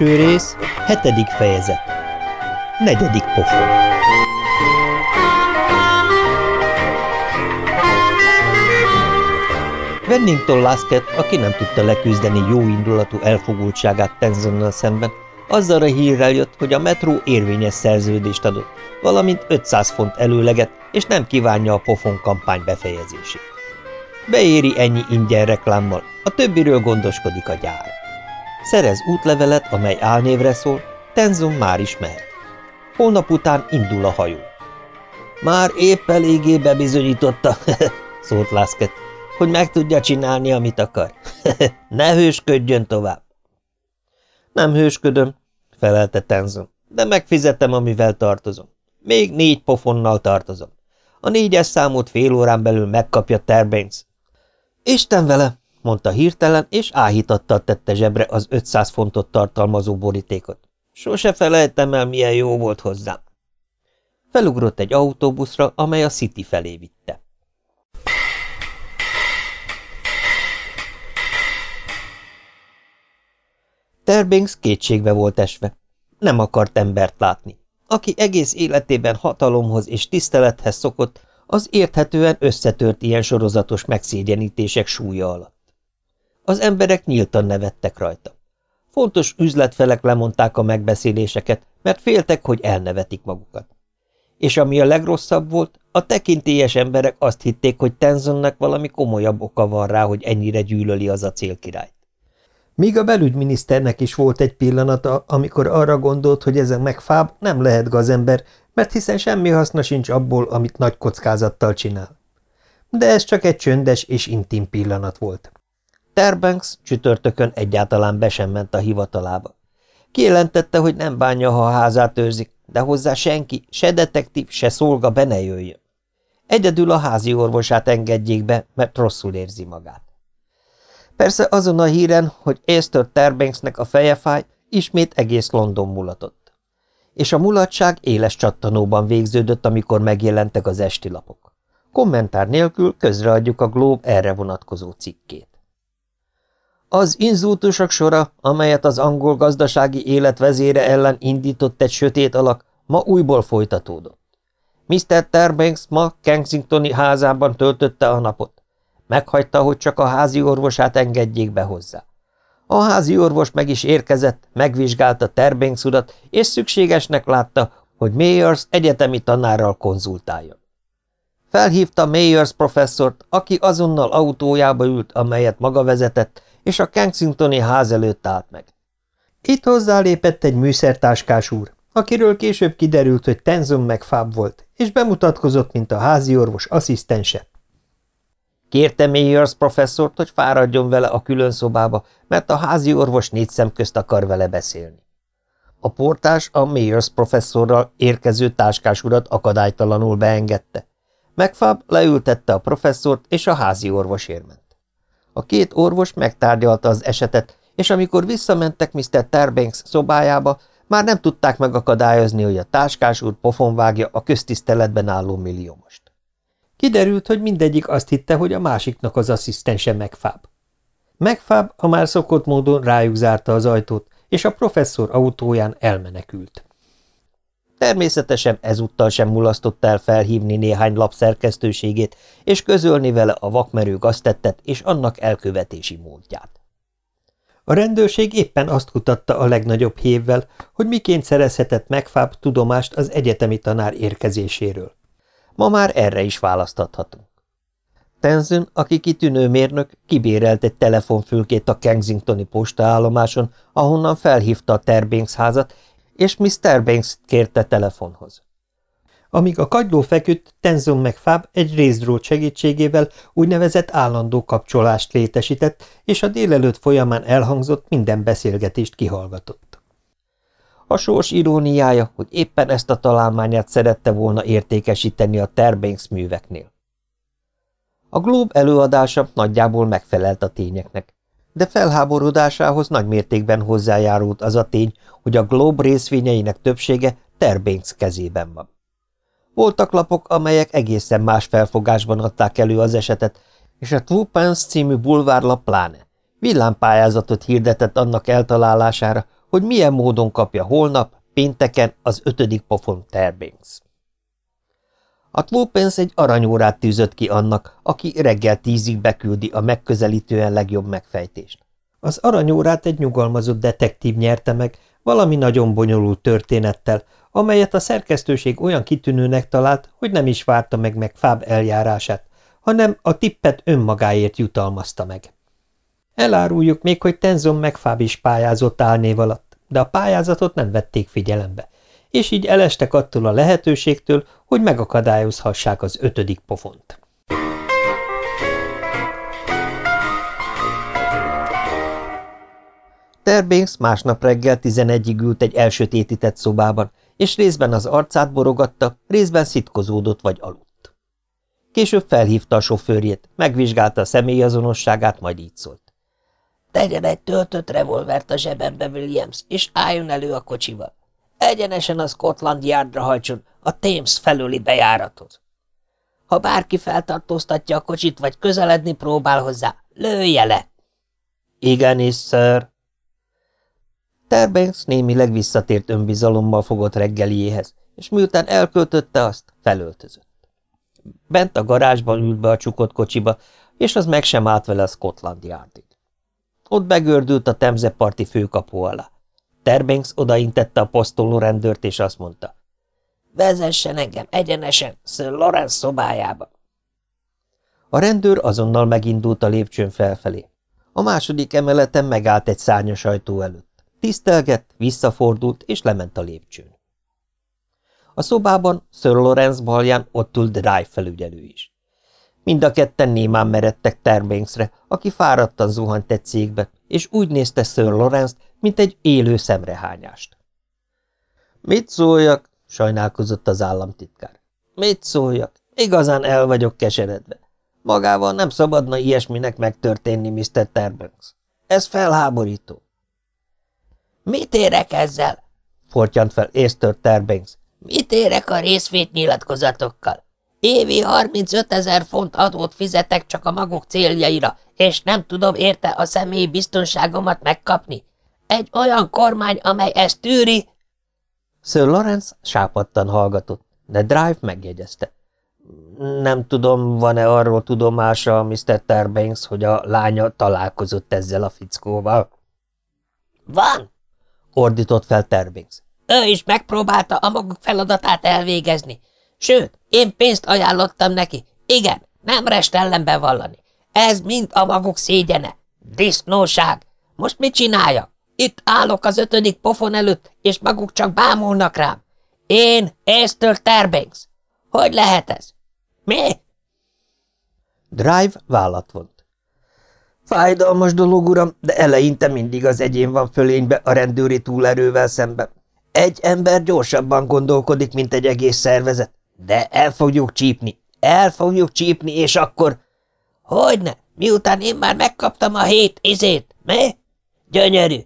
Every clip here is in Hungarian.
Első rész, hetedik fejezet. Negyedik pofon. Bennington Lasket, aki nem tudta leküzdeni jóindulatú elfogultságát Tenzonnal szemben, azzal a hírrel jött, hogy a metró érvényes szerződést adott, valamint 500 font előleget, és nem kívánja a pofon kampány befejezését. Beéri ennyi ingyen reklámmal, a többiről gondoskodik a gyár. Szerez útlevelet, amely álnévre szól, Tenzon már is mehet. Holnap után indul a hajó. Már épp eléggé bebizonyította, szólt Lászket, hogy meg tudja csinálni, amit akar. ne hősködjön tovább. Nem hősködöm, felelte Tenzon, de megfizetem, amivel tartozom. Még négy pofonnal tartozom. A négyes számot fél órán belül megkapja Terbanks. Isten vele, mondta hirtelen, és áhítattal tette zsebre az 500 fontot tartalmazó borítékot. Sose felejtem el, milyen jó volt hozzám. Felugrott egy autóbuszra, amely a City felé vitte. Terbanks kétségbe volt esve. Nem akart embert látni. Aki egész életében hatalomhoz és tisztelethez szokott, az érthetően összetört ilyen sorozatos megszégyenítések súlya alatt. Az emberek nyíltan nevettek rajta. Fontos üzletfelek lemondták a megbeszéléseket, mert féltek, hogy elnevetik magukat. És ami a legrosszabb volt, a tekintélyes emberek azt hitték, hogy Tenzonnak valami komolyabb oka van rá, hogy ennyire gyűlöli az a célkirályt. Míg a belügyminiszternek is volt egy pillanata, amikor arra gondolt, hogy ezen megfáb nem lehet gazember, mert hiszen semmi haszna sincs abból, amit nagy kockázattal csinál. De ez csak egy csöndes és intim pillanat volt. Terbanks csütörtökön egyáltalán be sem ment a hivatalába. Kijelentette, hogy nem bánja, ha a házát őrzik, de hozzá senki, se detektív, se szolga be ne jöjjön. Egyedül a házi orvosát engedjék be, mert rosszul érzi magát. Persze azon a híren, hogy Esther Terbanksnek a feje fáj, ismét egész London mulatott. És a mulatság éles csattanóban végződött, amikor megjelentek az esti lapok. Kommentár nélkül közreadjuk a Globe erre vonatkozó cikkét. Az inzultusok sora, amelyet az angol gazdasági élet vezére ellen indított egy sötét alak, ma újból folytatódott. Mr. Terbanks ma Kensingtoni házában töltötte a napot. Meghagyta, hogy csak a házi orvosát engedjék be hozzá. A házi orvos meg is érkezett, megvizsgálta Terbanks urat, és szükségesnek látta, hogy Mayers egyetemi tanárral konzultáljon. Felhívta Mayers professzort, aki azonnal autójába ült, amelyet maga vezetett, és a Kensingtoni ház előtt állt meg. Itt hozzálépett egy műszertáskás úr, akiről később kiderült, hogy Tenzon meg Fáb volt, és bemutatkozott, mint a házi orvos asszisztense. Kérte Mayers professzort, hogy fáradjon vele a külön szobába, mert a házi orvos négy szem közt akar vele beszélni. A portás a Mayers professzorral érkező táskás urat akadálytalanul beengedte. Megfáb leültette a professzort, és a házi orvos érment. A két orvos megtárgyalta az esetet, és amikor visszamentek Mr. Terbanks szobájába, már nem tudták megakadályozni, hogy a táskás úr pofonvágja a köztiszteletben álló milliómost. Kiderült, hogy mindegyik azt hitte, hogy a másiknak az asszisztense megfáb. Megfáb a már szokott módon rájuk zárta az ajtót, és a professzor autóján elmenekült. Természetesen ezúttal sem mulasztott el felhívni néhány lap szerkesztőségét, és közölni vele a vakmerő gaztettet és annak elkövetési módját. A rendőrség éppen azt kutatta a legnagyobb hévvel, hogy miként szerezhetett megfáb tudomást az egyetemi tanár érkezéséről. Ma már erre is választathatunk. Tenzin, aki kitűnő mérnök, kibérelt egy telefonfülkét a Kensingtoni postaállomáson, ahonnan felhívta a Terbanks házat, és Miss Terbanks kérte telefonhoz. Amíg a kagyló feküdt, Tenzon meg Fáb egy részdrót segítségével úgynevezett állandó kapcsolást létesített, és a délelőtt folyamán elhangzott minden beszélgetést kihallgatott. A sors iróniája, hogy éppen ezt a találmányát szerette volna értékesíteni a Terbanks műveknél. A Globe előadása nagyjából megfelelt a tényeknek, de felháborodásához nagy mértékben hozzájárult az a tény, hogy a Globe részvényeinek többsége Terbanks kezében van. Voltak lapok, amelyek egészen más felfogásban adták elő az esetet, és a Twopence című bulvárlap pláne. Villámpályázatot hirdetett annak eltalálására, hogy milyen módon kapja holnap, pénteken az ötödik pofon Terbanks. A Tlópens egy aranyórát tűzött ki annak, aki reggel tízig beküldi a megközelítően legjobb megfejtést. Az aranyórát egy nyugalmazott detektív nyerte meg, valami nagyon bonyolult történettel, amelyet a szerkesztőség olyan kitűnőnek talált, hogy nem is várta meg meg Fáb eljárását, hanem a tippet önmagáért jutalmazta meg. Eláruljuk még, hogy Tenzon megfáb is pályázott álnév alatt, de a pályázatot nem vették figyelembe, és így elestek attól a lehetőségtől, hogy megakadályozhassák az ötödik pofont. Terbanks másnap reggel tizenegyig ült egy elsötétített szobában, és részben az arcát borogatta, részben szitkozódott vagy aludt. Később felhívta a sofőrjét, megvizsgálta a személyazonosságát, majd így szólt. – Tegyen egy töltött revolvert a zsebembe, Williams, és álljon elő a kocsival. Egyenesen a Scotland Yardra hajtson, a Thames felüli bejárathoz. Ha bárki feltartóztatja a kocsit, vagy közeledni próbál hozzá, lője le! – Igenis, sir. Terbanks némileg visszatért önbizalommal fogott reggeliéhez, és miután elköltötte azt, felöltözött. Bent a garázsban ült be a csukott kocsiba, és az meg sem állt vele a Scotland Yardig. Ott begördült a temzeparti főkapu alá. Terbanks odaintette a posztoló rendőrt, és azt mondta. Vezessen engem egyenesen Sir Lawrence szobájába. A rendőr azonnal megindult a lépcsőn felfelé. A második emeleten megállt egy szárnyas ajtó előtt. Tisztelgett, visszafordult, és lement a lépcsőn. A szobában Sir Lawrence balján ott ült Drive felügyelő is. Mind a ketten némán meredtek Terbanksre, aki fáradtan zuhant egy cégbe, és úgy nézte Sir Lawrence-t, mint egy élő szemrehányást. – Mit szóljak? – sajnálkozott az államtitkár. – Mit szóljak? Igazán el vagyok keseredve. Magával nem szabadna ilyesminek megtörténni, Mr. Terbanks. Ez felháborító. Mit érek ezzel? Fortyant fel Észtör Terbanks. Mit érek a részvétnyilatkozatokkal? Évi 35 ezer font adót fizetek csak a maguk céljaira, és nem tudom érte a személyi biztonságomat megkapni. Egy olyan kormány, amely ezt tűri... Sir Lawrence sápadtan hallgatott, de Drive megjegyezte. Nem tudom, van-e arról tudomása Mr. Terbanks, hogy a lánya találkozott ezzel a fickóval? Van, ordított fel Terbanks. Ő is megpróbálta a maguk feladatát elvégezni. Sőt, én pénzt ajánlottam neki. Igen, nem rest ellen bevallani. Ez mind a maguk szégyene. Disznóság. Most mit csinálja? Itt állok az ötödik pofon előtt, és maguk csak bámulnak rám. Én, Esther Terbanks. Hogy lehet ez? Mi? Drive vállat vont. Fájdalmas dolog, uram, de eleinte mindig az egyén van fölénybe a rendőri túlerővel szemben. Egy ember gyorsabban gondolkodik, mint egy egész szervezet. De el fogjuk csípni, el fogjuk csípni, és akkor... Hogyne, miután én már megkaptam a hét izét, mi? Gyönyörű.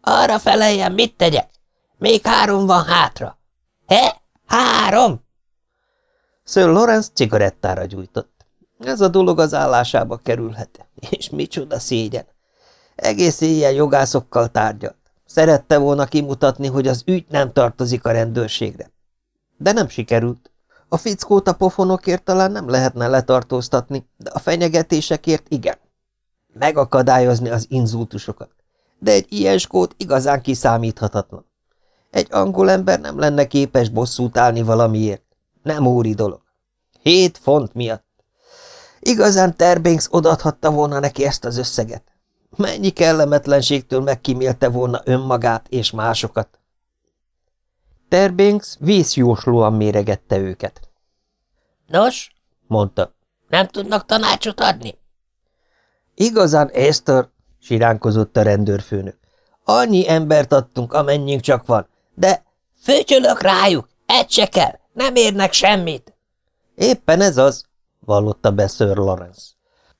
Arra feleljen, mit tegyek? Még három van hátra. He? Három? Sir Lawrence cigarettára gyújtott. Ez a dolog az állásába kerülhet. És micsoda szégyen. Egész éjjel jogászokkal tárgyalt. Szerette volna kimutatni, hogy az ügy nem tartozik a rendőrségre. De nem sikerült. A fickót a pofonokért talán nem lehetne letartóztatni, de a fenyegetésekért igen. Megakadályozni az inzultusokat. De egy ilyen skót igazán kiszámíthatatlan. Egy angol ember nem lenne képes bosszút állni valamiért. Nem óri dolog. Hét font miatt. Igazán Terbanks odaadhatta volna neki ezt az összeget. Mennyi kellemetlenségtől megkímélte volna önmagát és másokat. Terbanks vészjóslóan méregette őket. Nos, mondta, nem tudnak tanácsot adni? Igazán, Esther, siránkozott a rendőrfőnök. Annyi embert adtunk, amennyink csak van, de főcsölök rájuk, egy se kell, nem érnek semmit. Éppen ez az, vallotta be Sir Lawrence.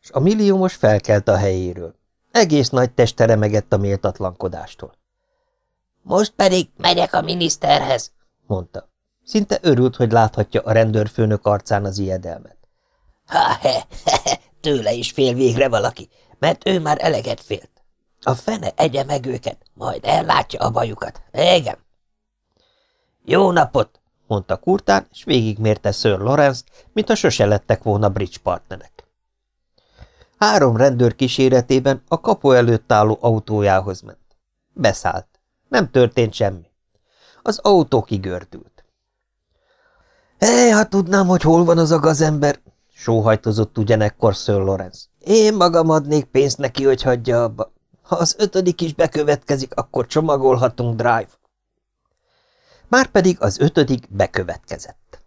És a milliómos felkelt a helyéről. Egész nagy teste remegett a méltatlankodástól. Most pedig megyek a miniszterhez, mondta. Szinte örült, hogy láthatja a rendőrfőnök arcán az ijedelmet. Ha, he, he, he, tőle is fél végre valaki, mert ő már eleget félt. A fene egye meg őket, majd ellátja a bajukat. Igen. Jó napot, mondta Kurtán, és végigmérte Sir Lawrence, mint a sose lettek volna bridge partnerek. Három rendőr kíséretében a kapu előtt álló autójához ment. Beszállt. Nem történt semmi. Az autó kigördült. Hé, ha tudnám, hogy hol van az a gazember, sóhajtozott ugyanekkor Sir Lawrence. Én magam adnék pénzt neki, hogy hagyja abba. Ha az ötödik is bekövetkezik, akkor csomagolhatunk drive. Márpedig az ötödik bekövetkezett.